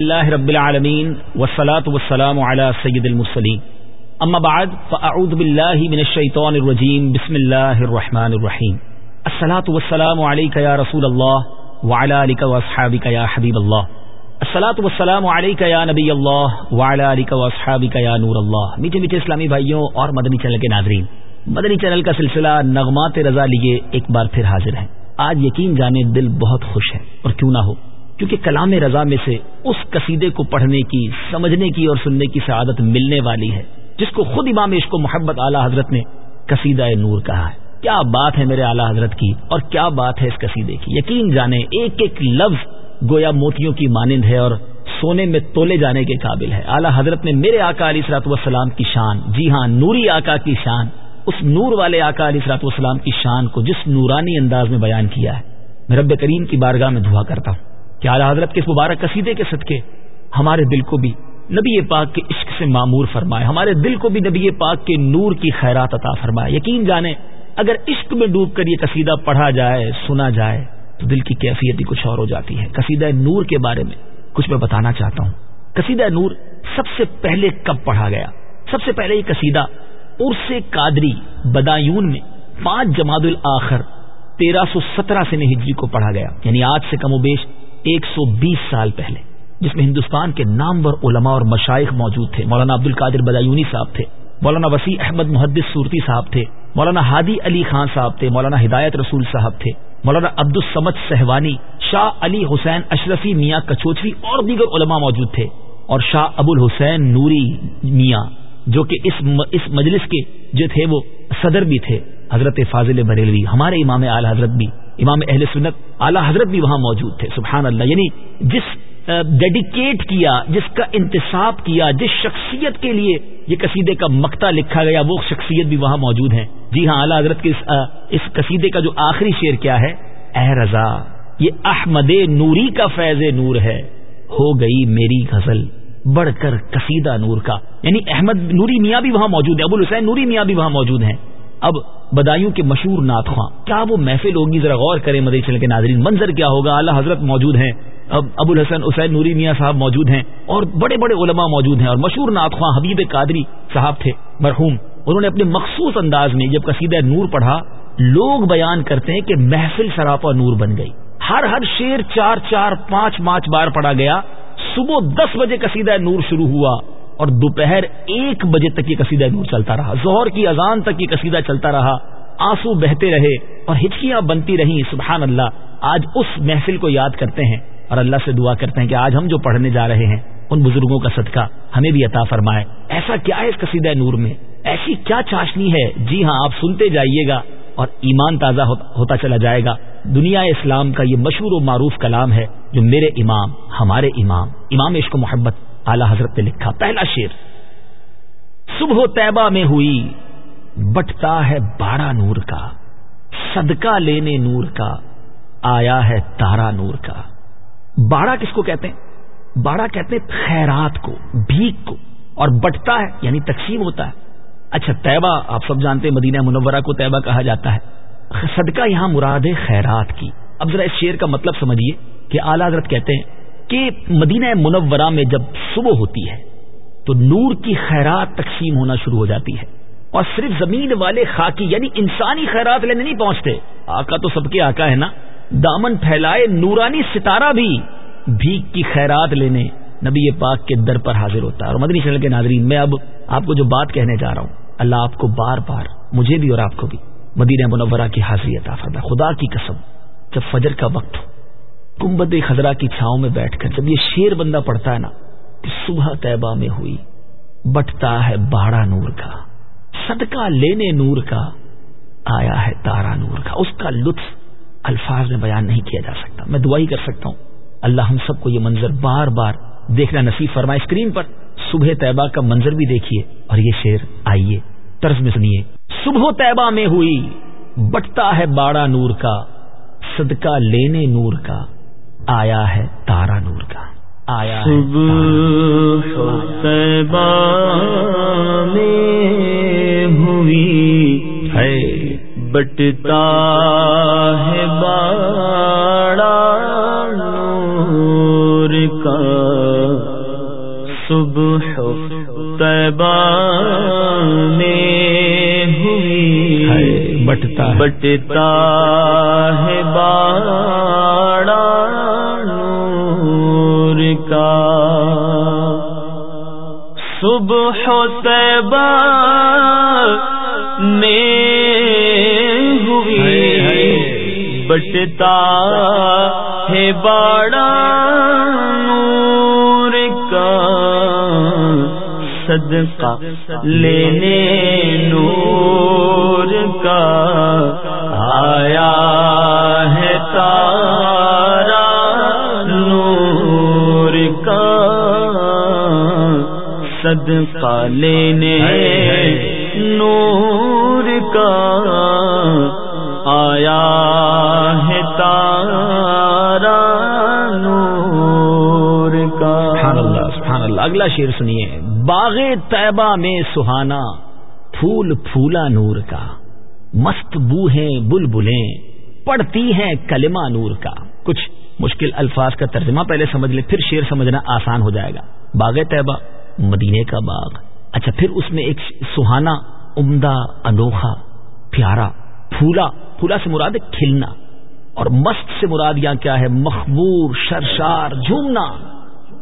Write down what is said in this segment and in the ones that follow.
اللہ رب العالمین والصلاة والسلام على سید المرسلین. اما بعد، فاعوذ باللہ من الشیطان الرجیم، بسم اللہ الرحمن الرحیم. الصلاة والسلام علیکہ یا رسول اللہ وعلى آلکہ واصحابکہ یا حبیب اللہ. الصلاة والسلام علیکہ یا نبی اللہ وعلى آلکہ واصحابکہ یا نور اللہ. میٹھے میٹھے اسلامی بھائیوں اور مدنی چینل کے ناظرین، مدنی چینل کا سلسلہ نغمات رضا لیے ایک بار پھر حاضر ہے۔ آج یقین جانے دل بہت خوش ہے، اور کیوں نہ ہو؟ کیونکہ کلام رضا میں سے اس قصیدے کو پڑھنے کی، سمجھنے کی اور سننے کی سعادت ملنے والی ہے، جس کو خود امام عشق و محبت اعلیٰ حضرت نے قصیدہ نور کہا ہے۔ کیا بات ہے میرے اعلیٰ حضرت کی؟ اور کیا بات ہے اس قصیدے کی؟ یقین جانے، ایک ایک لفظ گویا موتیوں کی مانند ہے اور سونے میں تولے جانے کے قابل ہے۔ اعلیٰ حضرت نے میرے آقا علی سرات وسلام کی شان جی ہاں نوری آقا کی شان، اس نور والے آقا علی سرات وسلام کی شان کو جس نورانی انداز میں بیان کیا ہے۔ میں رب کریم کی بارگاہ میں دعا کرتا ہوں۔ کہ اعلیٰ حضرت کے اس مبارک قصیدے کے صدقے ہمارے دل کو بھی نبی پاک کے عشق سے معمور فرمائے، ہمارے دل کو بھی نبی پاک کے نور کی خیرات عطا فرمائے۔ یقین جانے، اگر عشق میں ڈوب کر یہ قصیدہ پڑھا جائے، سنا جائے، تو دل کی کیفیت ہی کچھ اور ہو جاتی ہے۔ قصیدہ نور کے بارے میں کچھ میں بتانا چاہتا ہوں۔ قصیدہ نور سب سے پہلے کب پڑھا گیا؟ سب سے پہلے یہ قصیدہ ارس قادری بدایون میں پانچ جماعت الآخر تیرہ سو سترہ سے ہجری کو پڑھا گیا۔ یعنی آج سے کم و بیش ایک سو بیس سال پہلے، جس میں ہندوستان کے نامور علماء اور مشائق موجود تھے۔ مولانا عبد القادر بدایونی صاحب تھے، مولانا وسیع احمد محدث صورتی صاحب تھے، مولانا ہادی علی خان صاحب تھے، مولانا ہدایت رسول صاحب تھے، مولانا عبد السمد سہوانی، شاہ علی حسین اشرفی میاں کچوچوی اور دیگر علماء موجود تھے، اور شاہ ابو الحسین نوری میاں، جو کہ اس اس مجلس کے جو تھے وہ صدر بھی تھے، حضرت فاضل بریلوی، ہمارے امام اعلی حضرت بھی۔ امام اہل سنت اعلیٰ حضرت بھی وہاں موجود تھے، سبحان اللہ یعنی جس ڈیڈیکیٹ کیا، جس کا انتصاب کیا، جس شخصیت کے لیے یہ قصیدے کا مکتا لکھا گیا، وہ شخصیت بھی وہاں موجود ہے جی ہاں اعلیٰ حضرت کے اس قصیدے کا جو آخری شعر کیا ہے، اے رضا، یہ احمد نوری کا فیض نور ہے، ہو گئی میری غزل، بڑھ کر قصیدہ نور کا۔ یعنی احمد نوری میاں بھی وہاں موجود ہے ابو الحسین نوری میاں بھی وہاں موجود ہیں۔ اب بدایوں کے مشہور نعت خواں۔ کیا وہ محفل ہوگی؟ ذرا غور کریں مدی چل کے ناظرین، منظر کیا ہوگا؟ اعلیٰ حضرت موجود ہیں۔ اب ابو الحسن حسین نوری میاں صاحب موجود ہیں اور بڑے بڑے علماء موجود ہیں اور مشہور نعت خواں حبیب قادری صاحب تھے، مرحوم۔ انہوں نے اپنے مخصوص انداز میں جب قصیدہ نور پڑھا، لوگ بیان کرتے ہیں کہ محفل سراپا نور بن گئی۔ ہر ہر شیر چار چار پانچ پانچ بار پڑھا گیا۔ صبح دس بجے قصیدہ نور شروع ہوا۔ اور دوپہر ایک بجے تک یہ قصیدہ نور چلتا رہا۔ زہر کی اذان تک یہ قصیدہ چلتا رہا۔ آنسو بہتے رہے اور ہچکیاں بنتی رہی سبحان اللہ آج اس محفل کو یاد کرتے ہیں اور اللہ سے دعا کرتے ہیں کہ آج ہم جو پڑھنے جا رہے ہیں، ان بزرگوں کا صدقہ ہمیں بھی عطا فرمائے۔ ایسا کیا ہے اس قصیدہ نور میں؟ ایسی کیا چاشنی ہے؟ جی ہاں آپ سنتے جائیے گا اور ایمان تازہ ہوتا چلا جائے گا۔ دنیا اسلام کا یہ مشہور و معروف کلام ہے جو میرے امام، ہمارے امام امام عشق و محبت اعلی حضرت نے لکھا، پہلا شیر صبح طیبہ میں ہوئی، بٹتا ہے بارہ نور کا، صدقہ لینے نور کا، آیا ہے تارا نور کا۔ باڑہ کس کو کہتے ہیں؟ باڑہ کہتے ہیں خیرات کو، بھیک کو، اور بٹتا ہے یعنی تقسیم ہوتا ہے۔ اچھا طیبہ، آپ سب جانتے ہیں، مدینہ منورہ کو طیبہ کہا جاتا ہے۔ صدقہ یہاں مراد ہے خیرات کی۔ اب ذرا اس شعر کا مطلب سمجھیے کہ اعلیٰ حضرت کہتے ہیں کہ مدینہ منورہ میں جب صبح ہوتی ہے تو نور کی خیرات تقسیم ہونا شروع ہو جاتی ہے اور صرف زمین والے خاکی یعنی انسانی خیرات لینے نہیں پہنچتے۔ آقا تو سب کے آقا ہے نا؟ دامن پھیلائے، نورانی ستارہ بھی بھیک کی خیرات لینے نبی پاک کے در پر حاضر ہوتا ہے۔ اور مدنی چینل کے ناظرین، میں اب آپ کو جو بات کہنے جا رہا ہوں، اللہ آپ کو بار بار، مجھے بھی اور آپ کو بھی، مدینہ منورہ کی حاضری عطا فرما خدا کی قسم، جب فجر کا وقت ہو کمبد خزرہ کی چھاؤں میں بیٹھ کر جب یہ شیر بندہ پڑتا ہے نا کہ صبح طیبہ میں ہوئی، بٹتا ہے باڑا نور کا، صدقہ لینے نور کا، آیا ہے تارا نور کا۔ اس کا لطف الفاظ میں بیان نہیں کیا جا سکتا۔ میں دعائی کر سکتا ہوں۔ اللہ ہم سب کو یہ منظر بار بار دیکھنا نصیب فرمائے۔ اسکرین پر صبح طیبہ کا منظر بھی دیکھیے اور یہ شیر آئیے، طرز میں سنیے۔ صبح طیبہ میں ہوئی، بٹتا ہے باڑا نور کا، صدقہ لینے نور کا۔ آیا ہے تارا نور کا۔ آیا ہوئی ہے بٹتا ہے باڑا نور کا۔ صبح طیبہ میں ہوئی بٹتا بٹتا ہے باڑا صبح طیبہ میں ہوئی بٹتا ہے باڑا صدقہ لینے نور کا آیا ہے تارا صدقہ لینے نور کا آیا ہے تارا نور کا۔ سبحان اللہ سبحان اللہ۔ اگلا شیر سنیے۔ باغ طیبہ میں سہانا پھول پھولا نور کا۔ مست بو ہیں بل پڑتی ہیں کلمہ نور کا۔ کچھ مشکل الفاظ کا ترجمہ پہلے سمجھ لیں پھر شیر سمجھنا آسان ہو جائے گا۔ باغ طیبہ۔ مدینے کا باغ۔ اچھا پھر اس میں ایک سہانا، عمدہ، انوکھا، پیارا، پھولا پھولا سے مراد کھلنا۔ اور مست سے مراد یہاں کیا ہے؟ مخبور شرشار، جھومنا۔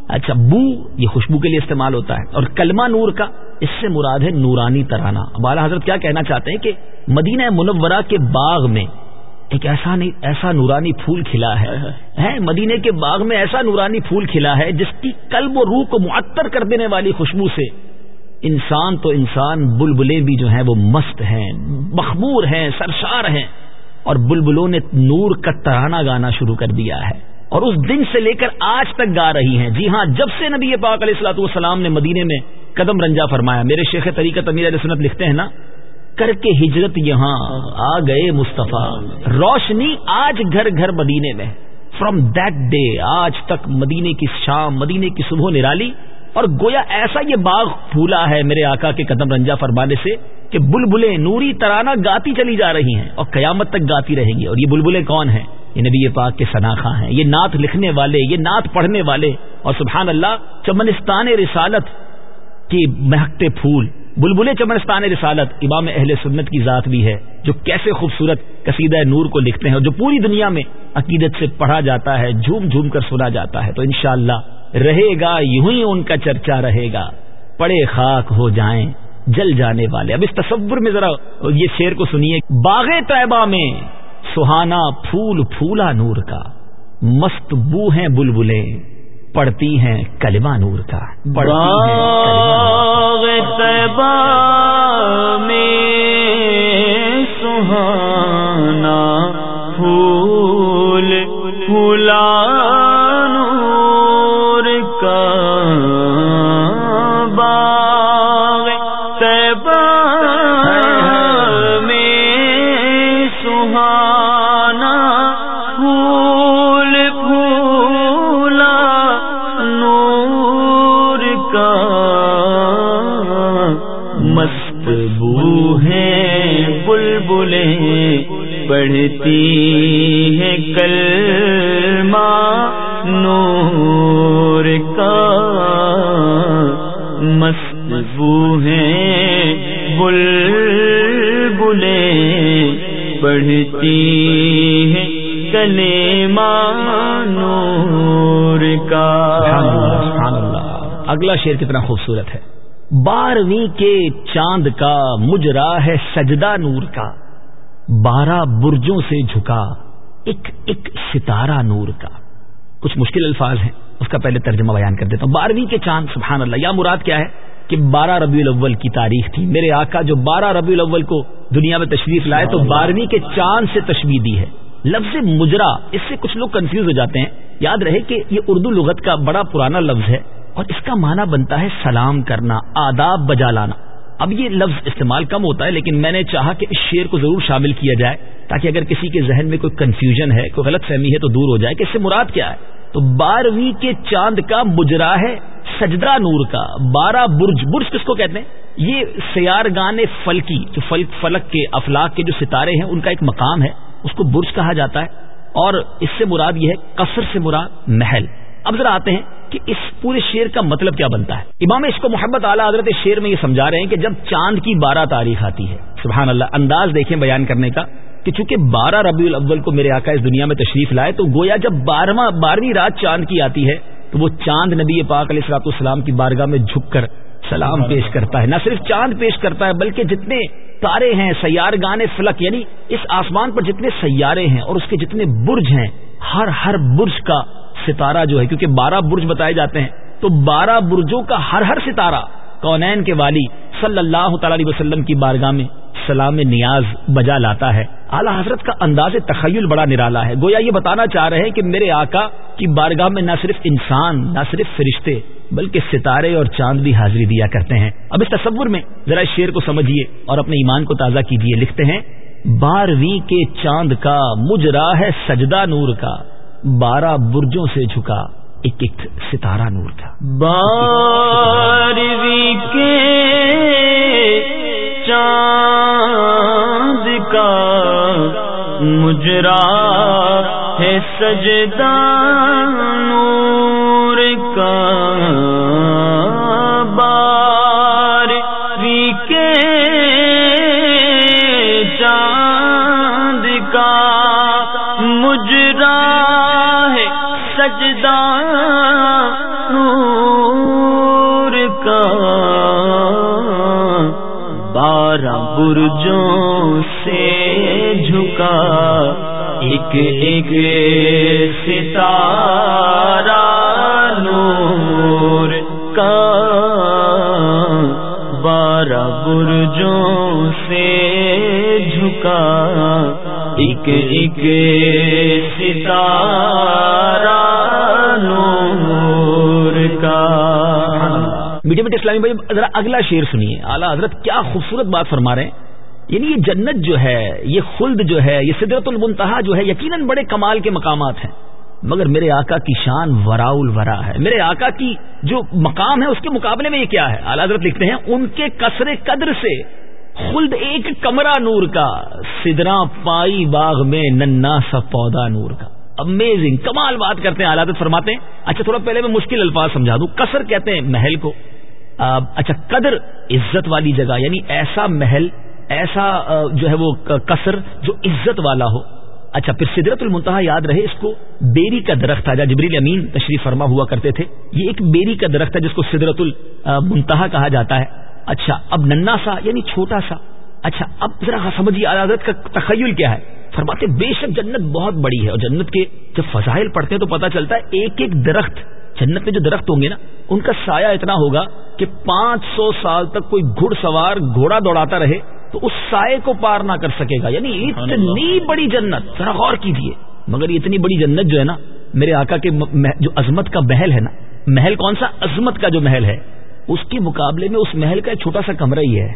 اچھا بو، یہ خوشبو کے لیے استعمال ہوتا ہے۔ اور کلمہ نور کا، اس سے مراد ہے نورانی ترانہ۔ بالا حضرت کیا کہنا چاہتے ہیں کہ مدینہ منورہ کے باغ میں ایک ایسا نہیں ایسا نورانی پھول کھلا ہے۔ مدینے کے باغ میں ایسا نورانی پھول کھلا ہے جس کی قلب و روح کو معطر کر دینے والی خوشبو سے۔ انسان تو انسان بلبلے بھی جو ہیں وہ مست ہیں مخمور ہیں سرشار ہیں۔ اور بلبلوں نے نور کا ترانہ گانا شروع کر دیا ہے۔ اور اس دن سے لے کر آج تک گا رہی ہیں۔ جی ہاں جب سے نبی پاک علیہ السلاۃ والسلام نے مدینے میں قدم رنجا فرمایا میرے شیخ طریقت امیر علیہ سنت لکھتے ہیں نا کر کے ہجرت یہاں آ گئے مصطفیٰ۔ روشنی آج گھر گھر مدینے میں۔ فرام دیٹ ڈے آج تک مدینے کی شام، مدینے کی صبح نرالی۔ اور گویا ایسا یہ باغ پھولا ہے میرے آقا کے قدم رنجا فرمانے سے کہ بلبلیں نوری ترانہ گاتی چلی جا رہی ہیں اور قیامت تک گاتی رہیں گی۔ اور یہ بلبلیں کون ہیں؟ یہ نبی پاک کے سناخا ہیں۔ یہ نعت لکھنے والے، یہ نعت پڑھنے والے۔ اور سبحان اللہ، چمنستان رسالت کی مہکتے پھول بلبلے چمنستان رسالت امام اہل سنت کی ذات بھی ہے، جو کیسے خوبصورت قصیدہ نور کو لکھتے ہیں اور جو پوری دنیا میں عقیدت سے پڑھا جاتا ہے، جھوم جھوم کر سنا جاتا ہے۔ تو انشاءاللہ رہے گا، یوں ہی ان کا چرچا رہے گا۔ پڑے خاک ہو جائیں جل جانے والے۔ اب اس تصور میں ذرا یہ شیر کو سنیے۔ باغ طیبہ میں سہانا پھول پھولا نور کا، مست بو ہیں بلبلیں۔ پڑھتی ہیں کلمہ نور کا میں بڑھتی ہے کل نور کا۔ مست ہے بل بلے بڑھتی ہے کلے نور کا۔ اگلا شیر کتنا خوبصورت ہے۔ بارہویں کے چاند کا مجرا ہے سجدہ نور کا۔ بارہ برجوں سے جھکا ایک ایک ستارہ نور کا۔ کچھ مشکل الفاظ ہیں، اس کا پہلے ترجمہ بیان کر دیتا ہوں۔ بارہویں کے چاند، سبحان اللہ، یا مراد کیا ہے؟ کہ بارہ ربیع الاول کی تاریخ تھی۔ میرے آقا، جو بارہ ربیع الاول کو دنیا میں تشریف لائے، تو بارہویں کے چاند سے تشبیح دی ہے۔ لفظ مجرا، اس سے کچھ لوگ کنفیوز ہو جاتے ہیں۔ یاد رہے کہ یہ اردو لغت کا بڑا پرانا لفظ ہے اور اس کا معنی بنتا ہے سلام کرنا، آداب بجا لانا۔ اب یہ لفظ استعمال کم ہوتا ہے، لیکن میں نے چاہا کہ اس شعر کو ضرور شامل کیا جائے تاکہ اگر کسی کے ذہن میں کوئی کنفیوژن ہے، کوئی غلط فہمی ہے تو دور ہو جائے کہ اس سے مراد کیا ہے۔ تو بارہویں کے چاند کا مجرا ہے سجدہ نور کا۔ بارہ برج برج کس کو کہتے ہیں؟ یہ سیار گان فلکی، جو فلک فلک کے افلاق کے جو ستارے ہیں، ان کا ایک مقام ہے۔ اس کو برج کہا جاتا ہے۔ اور اس سے مراد یہ ہے کفر سے مراد محل۔ اب ذرا آتے ہیں۔ کہ اس پورے شیر کا مطلب کیا بنتا ہے؟ امام اس کو محبت اعلیٰ حضرت شیر میں یہ سمجھا رہے ہیں کہ جب چاند کی بارہ تاریخ آتی ہے سبحان اللہ انداز دیکھیں بیان کرنے کا کہ چونکہ بارہ ربیع الاول کو میرے آقا اس دنیا میں تشریف لائے تو گویا جب بارہواں بارہویں رات چاند کی آتی ہے تو وہ چاند نبی پاک علیہ السلاط السلام کی بارگاہ میں جھک کر سلام پیش کرتا ہے۔ نہ صرف چاند پیش کرتا ہے بلکہ جتنے تارے ہیں سیار گانے فلک یعنی اس آسمان پر جتنے سیارے ہیں اور اس کے جتنے برج ہیں ہر ہر برج کا ستارہ جو ہے، کیونکہ بارہ برج بتائے جاتے ہیں۔ تو بارہ برجوں کا ہر ہر ستارہ کونین کے والی صلی اللہ تعالی علیہ وسلم کی بارگاہ میں سلام نیاز بجا لاتا ہے۔ اعلیٰ حضرت کا انداز تخیل بڑا نرالا ہے۔ گویا یہ بتانا چاہ رہے ہیں کہ میرے آقا کی بارگاہ میں نہ صرف انسان، نہ صرف فرشتے، بلکہ ستارے اور چاند بھی حاضری دیا کرتے ہیں۔ اب اس تصور میں ذرا اس شیر کو سمجھیے اور اپنے ایمان کو تازہ کیجیے۔ لکھتے ہیں بارہویں کے چاند کا مجرا ہے سجدہ نور کا۔ بارہ برجوں سے جھکا، ایک ایک ستارہ نور کا بارہویں کے چاند کا مجرا ہے سجدہ نور۔ سجدہ نور کا بارہ برجوں سے جھکا ایک ایک ستارہ نور کا بارہ برجوں سے جھکا ایک ایک میٹھے میٹھے اسلامی بھائی، ذرا اگلا شیر سنیے۔ اعلیٰ حضرت، کیا خوبصورت بات فرما رہے ہیں۔ یعنی یہ جنت جو ہے، یہ خلد جو ہے، یہ سدرت المنتہا جو ہے، یقیناً بڑے کمال کے مقامات ہیں۔ مگر میرے آقا کی شان ورا الورا ہے۔ میرے آقا کی جو مقام ہے، اس کے مقابلے میں یہ کیا ہے؟ اعلیٰ حضرت لکھتے ہیں، ان کے کثر قدر سے خلد ایک کمرہ نور کا سدرا پائی باغ میں ننا سا پودا نور کا۔ امیزنگ کمال بات کرتے ہیں۔ حضرت فرماتے ہیں اچھا تھوڑا پہلے میں مشکل الفاظ سمجھا دوں۔ کثر کہتے ہیں، محل کو۔ اچھا قدر عزت والی جگہ یعنی ایسا محل، ایسا جو ہے وہ کثر جو عزت والا ہو۔ اچھا پھر سدرت المنتہا یاد رہے اس کو؟ بیری کا درخت تھا۔ جبریل امین تشریف فرما ہوا کرتے تھے، یہ ایک بیری کا درخت ہے جس کو سدرت المنتہا کہا جاتا ہے۔ اچھا اب ننا سا یعنی چھوٹا سا۔ اچھا اب ذرا سمجھیے حضرت کا تخیل کیا ہے۔ فرماتے بے شک جنت بہت بڑی ہے اور جنت کے جب فضائل پڑھتے ہیں تو پتہ چلتا ہے، ایک ایک درخت جنت میں جو درخت ہوں گے نا ان کا سایہ اتنا ہوگا کہ پانچ سو سال تک کوئی گھڑ سوار گھوڑا دوڑاتا رہے تو اس سائے کو پار نہ کر سکے گا۔ یعنی اتنی بڑی جنت ذرا غور کیجیے مگر یہ اتنی بڑی جنت جو ہے نا میرے آقا کے جو عظمت کا محل ہے نا محل کون سا؟ عظمت کا جو محل ہے۔ اس کے مقابلے میں اس محل کا ایک چھوٹا سا کمرہ ہی ہے۔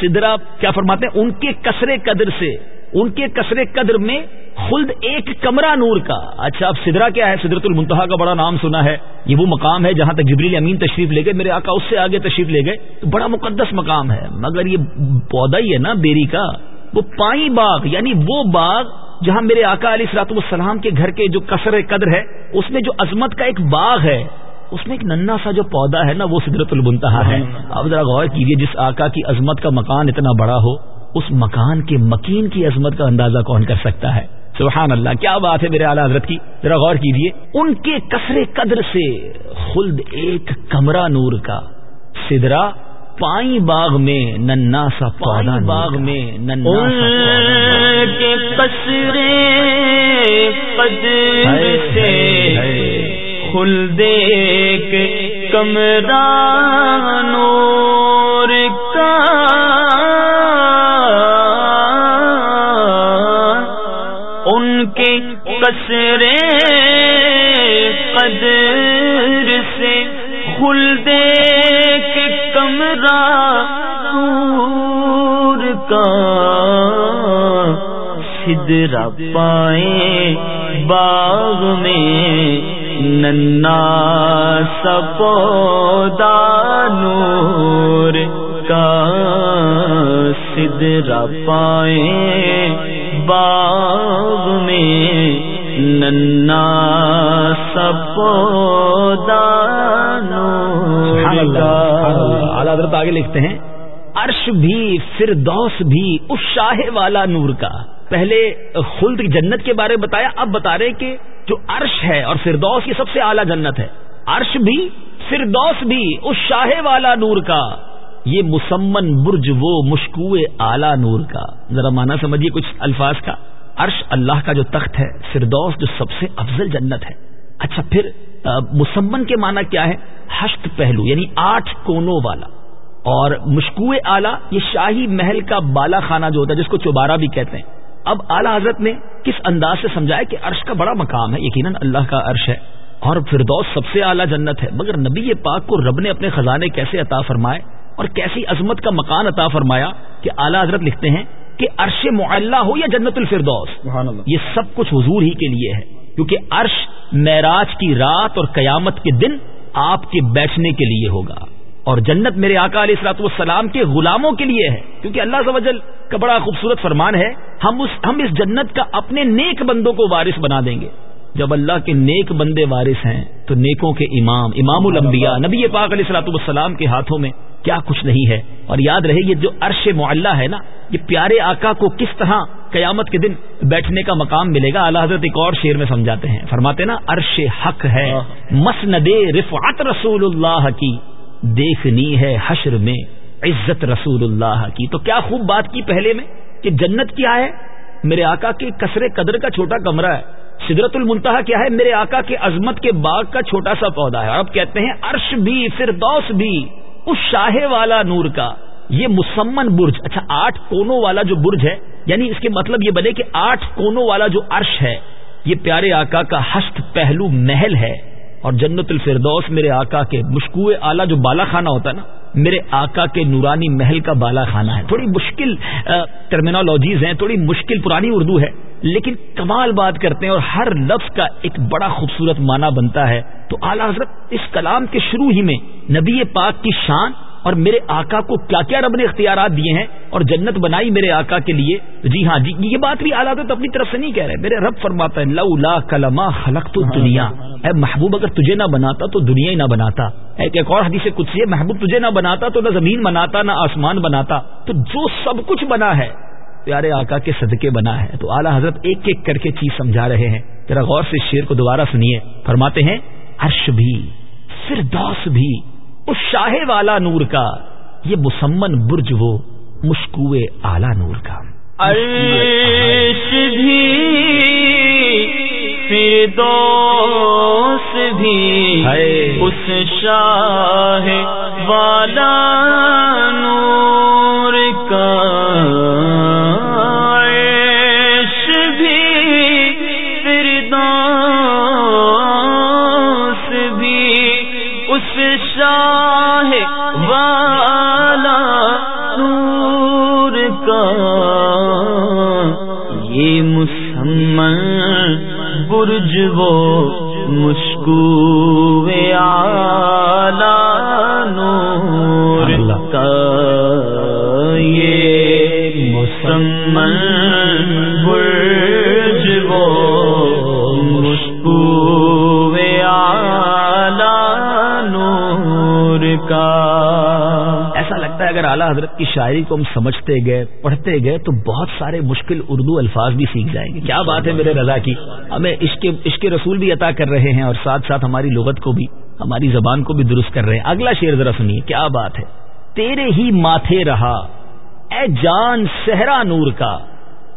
سدرا کیا فرماتے ہیں؟ ان کے کسرے قدر سے۔ ان کے کثر قدر میں خلد ایک کمرہ نور کا۔ اچھا اب سدرا کیا ہے؟ سدرت المنتہا کا بڑا نام سنا ہے۔ یہ وہ مقام ہے جہاں تک جبریل امین تشریف لے گئے۔ میرے آقا اس سے آگے تشریف لے گئے۔ تو بڑا مقدس مقام ہے۔ مگر یہ پودا ہی ہے نا بیری کا۔ وہ پائی باغ یعنی وہ باغ جہاں میرے آقا علی سرات السلام کے گھر کے جو کثر قدر ہے اس میں جو عظمت کا ایک باغ ہے اس میں ایک ننا سا جو پودا ہے نا وہ سدرت المنتہا ہے۔ اب ذرا غور کیجیے جس آقا کی عظمت کا مکان اتنا بڑا ہو۔ اس مکان کے مکین کی عظمت کا اندازہ کون کر سکتا ہے؟ سبحان اللہ کیا بات ہے میرے اعلیٰ حضرت کی؟ ذرا غور کیجیے ان کے کثرے قدر سے خلد ایک کمرہ نور کا سدرا پائی باغ میں ننا سا پودا باغ میں ننا کے کثرے قدر سے خلد ایک کمرہ نور کا۔ کسرے قدر سے خلدے کے کمرہ نور کا سدرا پائے باغ میں ننا سپودا نور کا سدرا پائے باغ میں ننا اعلی حضرت آگے لکھتے ہیں، عرش بھی، فردوس بھی، اس شاہ والا نور کا۔ پہلے خلد کی جنت کے بارے میں بتایا، اب بتا رہے کہ جو عرش ہے اور فردوس یہ سب سے اعلیٰ جنت ہے۔ عرش بھی، فردوس بھی، اس شاہ والا نور کا۔ یہ مسمن برج، وہ مشکو اعلی نور کا۔ ذرا مانا سمجھیے کچھ الفاظ کا۔ عرش اللہ کا جو تخت ہے، فردوس جو سب سے افضل جنت ہے۔ اچھا پھر مسمن کے معنی کیا ہے؟ ہشت پہلو یعنی آٹھ کونوں والا۔ اور مشکو اعلیٰ، یہ شاہی محل کا بالا خانہ جو ہوتا ہے، جس کو چوبارہ بھی کہتے ہیں۔ اب اعلی حضرت نے کس انداز سے سمجھایا کہ عرش کا بڑا مقام ہے؟ یقیناً اللہ کا عرش ہے۔ اور فردوس سب سے اعلیٰ جنت ہے۔ مگر نبی پاک کو رب نے اپنے خزانے کیسے عطا فرمائے؟ اور کیسی عظمت کا مکان عطا فرمایا کہ اعلیٰ حضرت لکھتے ہیں کہ عرش معلّہ ہو یا جنت الفردوس؟ یہ سب کچھ حضور ہی کے لیے ہے۔ کیونکہ عرش معراج کی رات اور قیامت کے دن آپ کے بیٹھنے کے لیے ہوگا۔ اور جنت میرے آقا علیہ السلاط والسلام کے غلاموں کے لیے ہے۔ کیونکہ اللہ سوجل کا بڑا خوبصورت فرمان ہے ہم اس ہم اس جنت کا اپنے نیک بندوں کو وارث بنا دیں گے۔ جب اللہ کے نیک بندے وارث ہیں تو نیکوں کے امام امام الانبیاء نبی پاک علیہ السلاط والسلام کے ہاتھوں میں کیا کچھ نہیں ہے۔ اور یاد رہے یہ جو عرش معلّہ ہے نا یہ پیارے آقا کو کس طرح قیامت کے دن بیٹھنے کا مقام ملے گا؟ اللہ حضرت ایک اور شیر میں سمجھاتے ہیں۔ فرماتے نا عرش حق ہے مسند رفعت رسول اللہ کی دیکھنی ہے حشر میں عزت رسول اللہ کی۔ تو کیا خوب بات کی پہلے میں کہ جنت کیا ہے؟ میرے آقا کے کسرے قدر کا چھوٹا کمرہ ہے۔ سدرت المنتہا کیا ہے؟ میرے آقا کے عظمت کے باغ کا چھوٹا سا پودا ہے۔ اور اب کہتے ہیں عرش بھی فردوس بھی اس شاہ والا نور کا۔ یہ مسمن برج اچھا آٹھ کونوں والا جو برج ہے یعنی اس کے مطلب یہ بنے کہ آٹھ کونوں والا جو عرش ہے، یہ پیارے آقا کا ہست پہلو محل ہے۔ اور جنت الفردوس میرے آقا کے مشکو اعلیٰ جو بالا خانہ ہوتا ہے نا، میرے آقا کے نورانی محل کا بالا خانہ ہے۔ تھوڑی مشکل ٹرمینالوجیز ہیں، تھوڑی مشکل پرانی اردو ہے۔ لیکن کمال بات کرتے ہیں اور ہر لفظ کا ایک بڑا خوبصورت معنی بنتا ہے۔ تو اعلی حضرت، اس کلام کے شروع ہی میں نبی پاک کی شان اور میرے آقا کو کیا کیا رب نے اختیارات دیے ہیں اور جنت بنائی میرے آقا کے لیے؟ جی ہاں جی یہ بات بھی اعلیٰ تو اپنی طرف سے نہیں کہہ رہے۔ میرے رب فرماتا ہے لو لا کلما خلق تو دنیا اے محبوب، اگر تجھے نہ بناتا تو دنیا ہی نہ بناتا۔ ایک ایک اور حدیث کچھ یہ محبوب تجھے نہ بناتا تو نہ زمین بناتا، نہ آسمان بناتا۔ تو جو سب کچھ بنا ہے، پیارے آقا کے صدقے بنا ہے۔ تو اعلیٰ حضرت ایک ایک کر کے چیز سمجھا رہے ہیں۔ ذرا غور سے شیر کو دوبارہ سنیے۔ فرماتے ہیں، عرش بھی، فردوس بھی۔ اس شاہ والا نور کا یہ مسمن برج وہ مشکو اعلی نور کا۔ عرش بھی فردوس بھی اس شاہ والا اعلیٰ حضرت کی شاعری کو ہم سمجھتے گئے، پڑھتے گئے، تو بہت سارے مشکل اردو الفاظ بھی سیکھ جائیں گے۔ کیا بات ہے میرے رضا کی؟ ہمیں عشق عشق رسول بھی عطا کر رہے ہیں اور ساتھ ساتھ ہماری لغت کو بھی، ہماری زبان کو بھی درست کر رہے ہیں۔ اگلا شعر ذرا سنیے، کیا بات ہے؟ تیرے ہی ماتھے رہا، اے جان صحرا نور کا،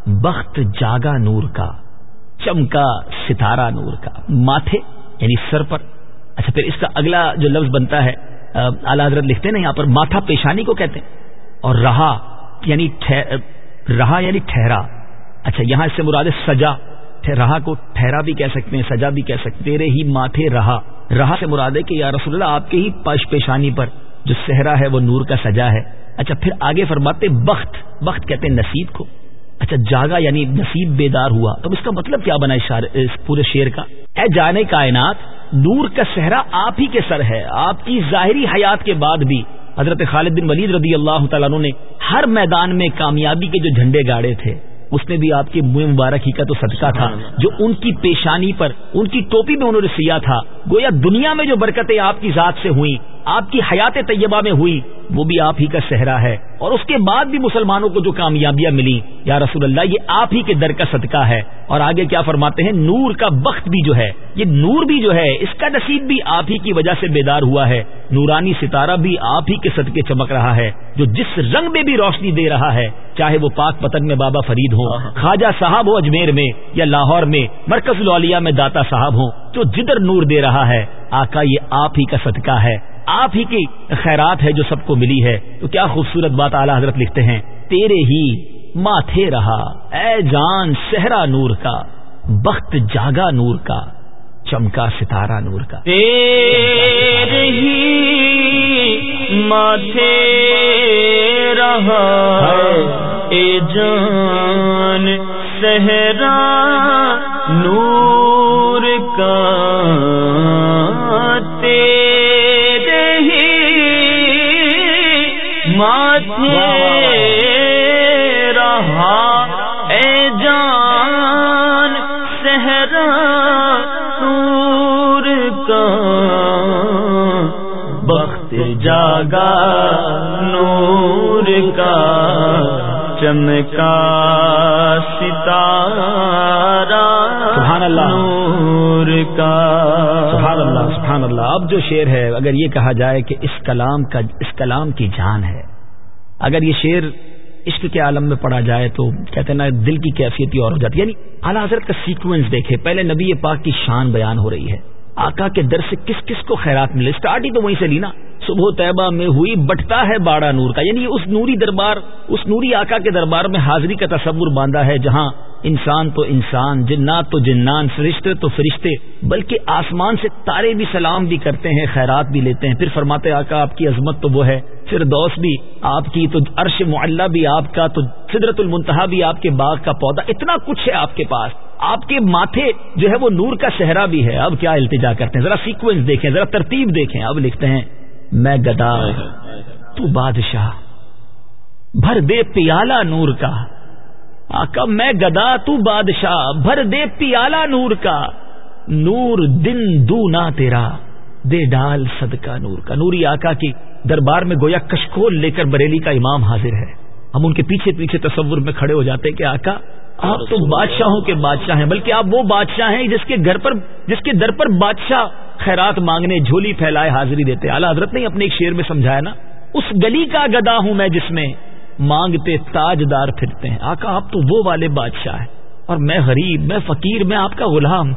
بخت جاگا نور کا، چمکا ستارہ نور کا۔ ماتھے یعنی سر پر۔ اچھا پھر اس کا اگلا جو لفظ بنتا ہے اعلی حضرت لکھتے نا یہاں پر، ماتھا پیشانی کو کہتے ہیں۔ اور رہا یعنی رہا یعنی ٹھہرا۔ اچھا یہاں اس سے مراد سجا۔ رہا کو ٹھہرا بھی کہہ سکتے ہیں، سجا بھی کہہ سکتے تیرے ہی ماتھے رہا۔ رہا سے مراد ہے کہ یا رسول اللہ، آپ کے ہی پش پیشانی پر جو صحرا ہے، وہ نور کا سجا ہے۔ اچھا پھر آگے فرماتے بخت۔ بخت کہتے ہیں نصیب کو۔ اچھا جاگا یعنی نصیب بیدار ہوا۔ تو اس کا مطلب کیا بنا اس پورے شیر کا؟ اے جانے کائنات نور کا صحرا آپ ہی کے سر ہے آپ کی ظاہری حیات کے بعد بھی۔ حضرت خالد بن ولید رضی اللہ تعالیٰ نے ہر میدان میں کامیابی کے جو جھنڈے گاڑے تھے اس نے بھی آپ کے منہ مبارک ہی کا تو صدقہ تھا۔ جو ان کی پیشانی پر ان کی ٹوپی میں انہوں نے سیا تھا گویا دنیا میں جو برکتیں آپ کی ذات سے ہوئی آپ کی حیات طیبہ میں ہوئی وہ بھی آپ ہی کا صحرا ہے۔ اور اس کے بعد بھی مسلمانوں کو جو کامیابیاں ملی یا رسول اللہ یہ آپ ہی کے در کا صدقہ ہے۔ اور آگے کیا فرماتے ہیں؟ نور کا بخت بھی جو ہے یہ نور بھی جو ہے اس کا نصیب بھی آپ ہی کی وجہ سے بیدار ہوا ہے۔ نورانی ستارہ بھی آپ ہی کے صدقے چمک رہا ہے جو جس رنگ میں بھی روشنی دے رہا ہے چاہے وہ پاک پتن میں بابا فرید ہو خواجہ صاحب ہو اجمیر میں یا لاہور میں مرکز العالیہ میں داتا صاحب ہو جو جدھر نور دے رہا ہے۔ آقا یہ آپ ہی کا صدقہ ہے۔ آپ ہی کی خیرات ہے جو سب کو ملی ہے، تو کیا خوبصورت بات اعلیٰ حضرت لکھتے ہیں، تیرے ہی ماتھے رہا، اے جان صحرا نور کا، بخت جاگا نور کا، چمکا ستارہ نور کا۔ تیرے ہی ماتھے رہا، اے جان صحرا نور کا۔ رہا اے جان صحرا نور کا بخت جاگا نور کا چمکا ستارہ سبحان اللہ۔ نور کا سبحان اللہ سبحان اللہ اب جو شعر ہے، اگر یہ کہا جائے کہ اس کلام کا، اس کلام کی جان ہے اگر یہ شعر عشق کے عالم میں پڑھا جائے تو کہتے ہیں نا، دل کی کیفیت ہی اور ہو جاتی ہے۔ یعنی اعلیٰ حضرت کا سیکوینس دیکھے پہلے نبی پاک کی شان بیان ہو رہی ہے۔ آقا کے در سے کس کس کو خیرات ملے؟ اسٹارٹ ہی تو وہیں سے لی نا۔ صبح طیبہ میں ہوئی، بٹتا ہے باڑا نور کا۔ یعنی اس نوری دربار، اس نوری آقا کے دربار میں حاضری کا تصور باندھا ہے جہاں انسان تو انسان، جنات تو جنان، فرشتے تو فرشتے، بلکہ آسمان سے تارے بھی سلام بھی کرتے ہیں، خیرات بھی لیتے ہیں۔ پھر فرماتے آقا، آپ کی عظمت تو وہ ہے۔ پھر دوست بھی آپ کی، تو عرش معلّہ بھی آپ کا، تو سدرت المنتہا بھی آپ کے باغ کا پودا۔ اتنا کچھ ہے آپ کے پاس۔ آپ کے ماتھے جو ہے وہ نور کا صحرا بھی ہے۔ اب کیا التجا کرتے ہیں؟ ذرا سیکوینس دیکھیں، ذرا ترتیب دیکھیں۔ اب لکھتے ہیں، میں گدا تو بادشاہ، بھر دے پیالہ نور کا۔ آقا، میں گدا تو بادشاہ، بھر دے پیالہ نور کا۔ نور دن دونا تیرا، دے ڈال صدقہ نور کا۔ نوری آقا کی دربار میں گویا کشکول لے کر بریلی کا امام حاضر ہے۔ ہم ان کے پیچھے پیچھے تصور میں کھڑے ہو جاتے ہیں کہ آقا، آپ تو بادشاہوں کے بادشاہ ہیں، بلکہ آپ وہ بادشاہ ہیں جس کے گھر پر، جس کے در پر بادشاہ خیرات مانگنے جھولی پھیلائے، حاضری دیتے اعلیٰ، حضرت نے اپنے ایک شیر میں سمجھایا نا، اس گلی کا گدا ہوں میں جس میں مانگتے تاجدار پھرتے ہیں۔ آقا آپ تو وہ والے بادشاہ ہیں۔ اور میں غریب میں فقیر میں آپ کا غلام۔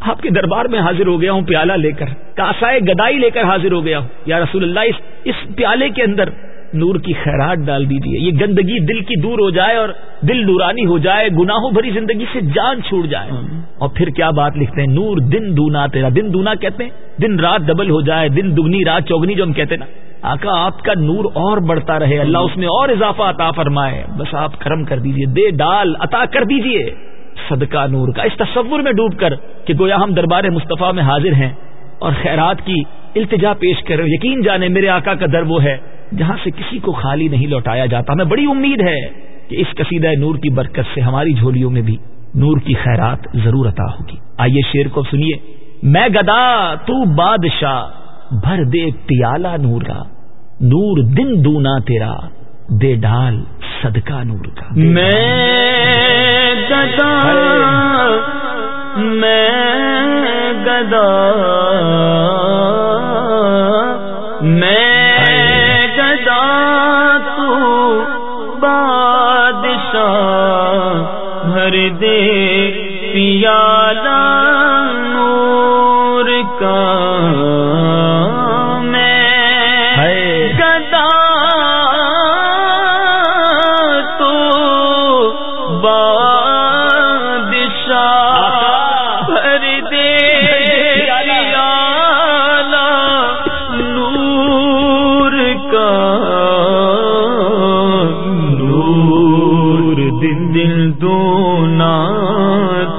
آپ کے دربار میں حاضر ہو گیا ہوں پیالہ لے کر۔ کاسائے گدائی لے کر حاضر ہو گیا ہوں۔ یا رسول اللہ اس اس پیالے کے اندر نور کی خیرات ڈال دیجیے یہ گندگی دل کی دور ہو جائے اور دل نورانی ہو جائے گناہوں بھری زندگی سے جان چھوٹ جائے۔ اور پھر کیا بات لکھتے ہیں؟ نور دن دونا تیرا۔ دن دونا کہتے ہیں؟ دن رات ڈبل ہو جائے دن دگنی رات چوگنی جو ہم کہتے ہیں نا۔ آقا، آپ کا نور اور بڑھتا رہے۔ اللہ اس میں اور اضافہ عطا فرمائے۔ بس آپ کرم کر دیجیے۔ دے ڈال، عطا کر دیجیے۔ صدقہ نور کا۔ اس تصور میں ڈوب کر کہ گویا ہم دربار مصطفیٰ میں حاضر ہیں اور خیرات کی التجا پیش کر یقین جانے میرے آقا کا در وہ ہے جہاں سے کسی کو خالی نہیں لوٹایا جاتا۔ ہمیں بڑی امید ہے کہ اس قصیدہ نور کی برکت سے ہماری جھولیوں میں بھی نور کی خیرات ضرور عطا ہوگی۔ آئیے شیر کو سنیے۔ میں گدا تو بادشاہ۔ بھر دے پیالہ نور کا، نور دن دونا تیرا، دے ڈال صدقہ نور کا۔ میں گدا میں گدا میں گدا تو بادشاہ، بھر دے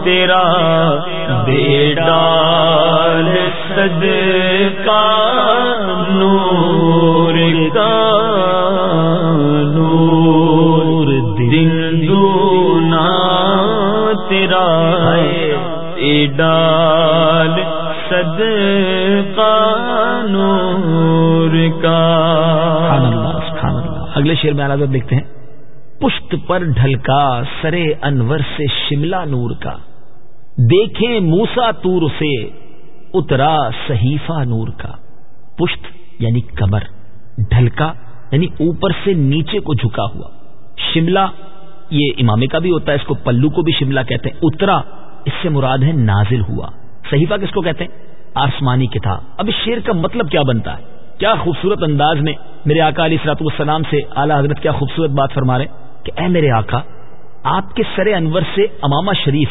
تیرا بیٹال سد کا نور کا نور دن دونا تیرا ڈال سد کا نور کا اگلے شیر میں آلازت دیکھتے ہیں۔ پشت پر ڈھلکا سرے انور سے شملہ نور کا۔ دیکھیں موسا تور سے، اترا صحیفہ نور کا۔ پشت یعنی کمر، ڈھلکا یعنی اوپر سے نیچے کو جھکا ہوا۔ شملہ، یہ امامے کا بھی ہوتا ہے، اس کو پلو کو بھی شملہ کہتے ہیں۔ اترا، اس سے مراد ہے نازل ہوا۔ صحیفہ کس کو کہتے ہیں؟ آسمانی کتاب۔ اب اس شیر کا مطلب کیا بنتا ہے؟ کیا خوبصورت انداز میں میرے آقا علی سرات والسلام سے اعلیٰ حضرت کیا خوبصورت بات فرما رہے کہ اے میرے آقا، آپ کے سر انور سے امامہ شریف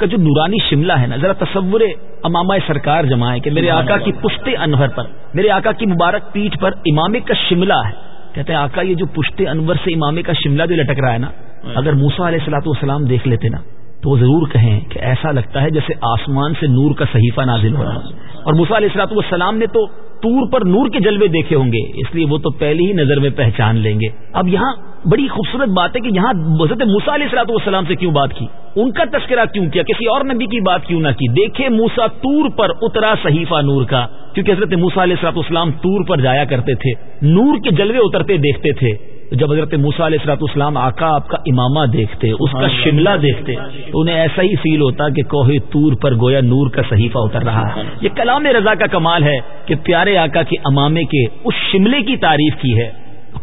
کا جو نورانی شملہ ہے نا ذرا تصور امامہ سرکار جمائے کہ میرے آقا کی پشت انور پر میرے آقا کی مبارک پیٹھ پر امامے کا شملہ ہے۔ کہتے ہیں آقا یہ جو پشت انور سے امامے کا شملہ جو لٹک رہا ہے نا اگر موسا علیہ السلاۃ والسلام دیکھ لیتے نا تو وہ ضرور کہیں کہ ایسا لگتا ہے جیسے آسمان سے نور کا صحیفہ نازل ہو رہا اور موسا علیہ السلاۃ والسلام نے تو تور پر نور کے جلوے دیکھے ہوں گے اس لیے وہ تو پہلی ہی نظر میں پہچان لیں گے۔ اب یہاں بڑی خوبصورت بات ہے کہ یہاں حضرت موسا علیہ السلاط والسلام سے کیوں بات کی؟ ان کا تذکرہ کیوں کیا؟ کسی اور نبی کی بات کیوں نہ کی؟ دیکھے موسا تور پر اترا صحیفہ نور کا، کیونکہ حضرت موسا علیہ السلاط والسلام تور پر جایا کرتے تھے، نور کے جلوے اترتے دیکھتے تھے۔ جب حضرت موسا علیہ السلاط اسلام آقا آپ کا امامہ دیکھتے، اس کا شملہ دیکھتے، تو انہیں ایسا ہی فیل ہوتا کہ کوہ تور پر گویا نور کا صحیفہ اتر رہا ہے۔ یہ کلام رضا کا کمال ہے کہ پیارے آقا کے امامے کے اس شملے کی تعریف کی ہے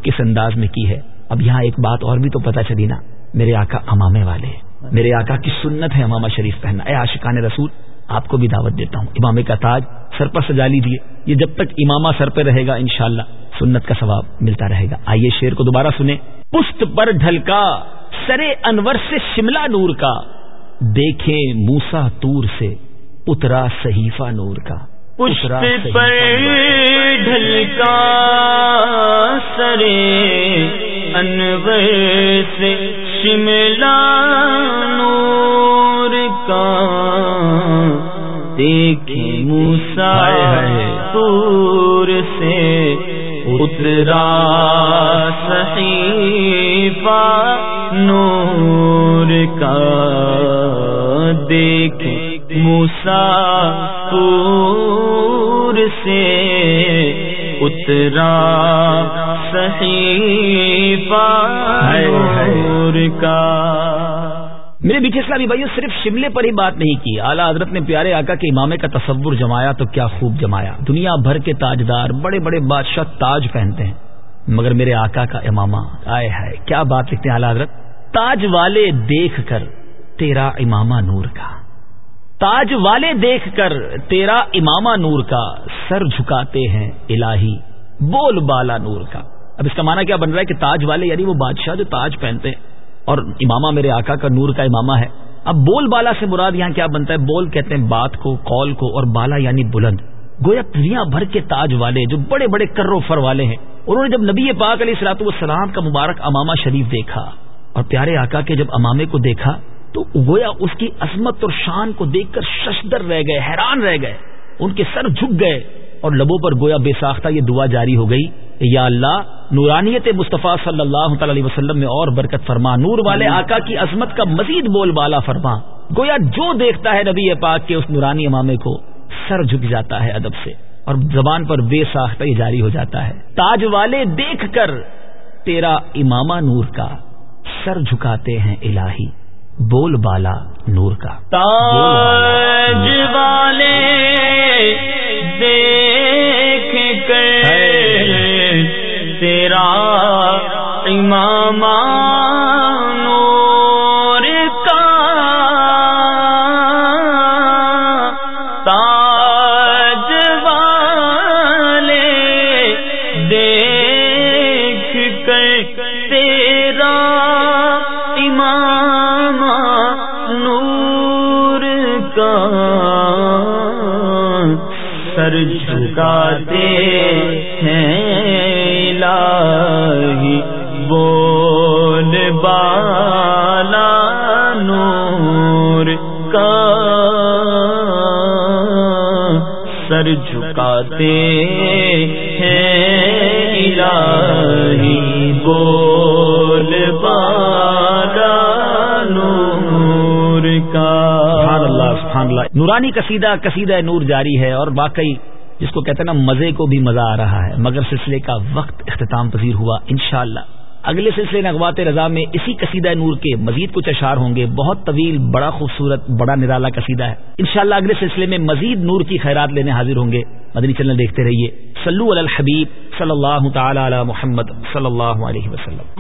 کس انداز میں کی ہے؟ اب یہاں ایک بات اور بھی تو پتا چلی نا، میرے آقا امامے والے میرے آقا کی سنت ہے امامہ شریف پہننا۔ اے عاشقان رسول، آپ کو بھی دعوت دیتا ہوں۔ امامے کا تاج سر پر سجا لیجیے یہ جب تک امامہ سر پہ رہے گا، انشاءاللہ سنت کا ثواب ملتا رہے گا۔ آئیے شیر کو دوبارہ سنیں۔ پشت پر ڈھلکا سرے انور سے شملہ نور کا۔ دیکھے موسا تور سے اترا صحیفہ نور کا۔ پشت پر ڈھلکا سرے انور سے شملہ نور کا۔ دیکھے موسا تور سے اترا صحیفہ نور کا۔ دیکھ موسا تور سے اترا صحیفہ نور کا۔ میرے بیچے اسلامی بھائیوں صرف شملے پر ہی بات نہیں کی۔ اعلیٰ حضرت نے پیارے آقا کے امامے کا تصور جمایا تو کیا خوب جمایا۔ دنیا بھر کے تاجدار بڑے بڑے بادشاہ تاج پہنتے ہیں مگر میرے آقا کا امامہ آئے ہے کیا بات لکھتے ہیں اعلیٰ حضرت؟ تاج والے دیکھ کر تیرا امامہ نور کا۔ تاج والے دیکھ کر تیرا امامہ نور کا سر جھکاتے ہیں الہی، بول بالا نور کا۔ اب اس کا معنی کیا بن رہا ہے کہ تاج والے یعنی وہ بادشاہ جو تاج پہنتے ہیں۔ اور امامہ میرے آقا کا نور کا امامہ ہے۔ اب بول بالا سے مراد یہاں کیا بنتا ہے؟ بول کہتے ہیں بات کو کال کو، اور بالا یعنی بلند۔ گویا دنیا بھر کے تاج والے جو بڑے بڑے کرو فر والے ہیں، انہوں نے جب نبی پاک علیہ السلاط والسلام کا مبارک امامہ شریف دیکھا، اور پیارے آقا کے جب امامے کو دیکھا تو گویا اس کی عظمت اور شان کو دیکھ کر ششدر رہ گئے حیران رہ گئے۔ ان کے سر جھک گئے اور لبوں پر گویا بے ساختہ یہ دعا جاری ہو گئی یا اللہ نورانیت مصطفیٰ صلی اللہ تعالی علیہ وسلم میں اور برکت فرما نور والے آقا کی عظمت کا مزید بول بالا فرما۔ گویا جو دیکھتا ہے نبی پاک کے اس نورانی امامے کو سر جھک جاتا ہے ادب سے اور زبان پر بے ساختہ ہی جاری ہو جاتا ہے۔ تاج والے دیکھ کر تیرا امامہ نور کا سر جھکاتے ہیں الہی۔ بول بالا نور کا۔ تاج والے دیکھ کر تیرا امام کا سر جھکاتے ہیں۔ نورانی قصیدہ قصیدہ نور جاری ہے اور واقعی جس کو کہتے ہیں نا، مزے کو بھی مزہ آ رہا ہے۔ مگر سلسلے کا وقت اختتام پذیر ہوا، انشاءاللہ۔ اگلے سلسلے نغوات رضا میں اسی قصیدہ نور کے مزید کچھ اشعار ہوں گے۔ بہت طویل، بڑا خوبصورت، بڑا نرالا قصیدہ ہے۔ انشاءاللہ اگلے سلسلے میں مزید نور کی خیرات لینے حاضر ہوں گے۔ مدنی چینل دیکھتے رہیے۔ سلو الحبیب صلی اللہ تعالی علی محمد صلی اللہ علیہ وسلم۔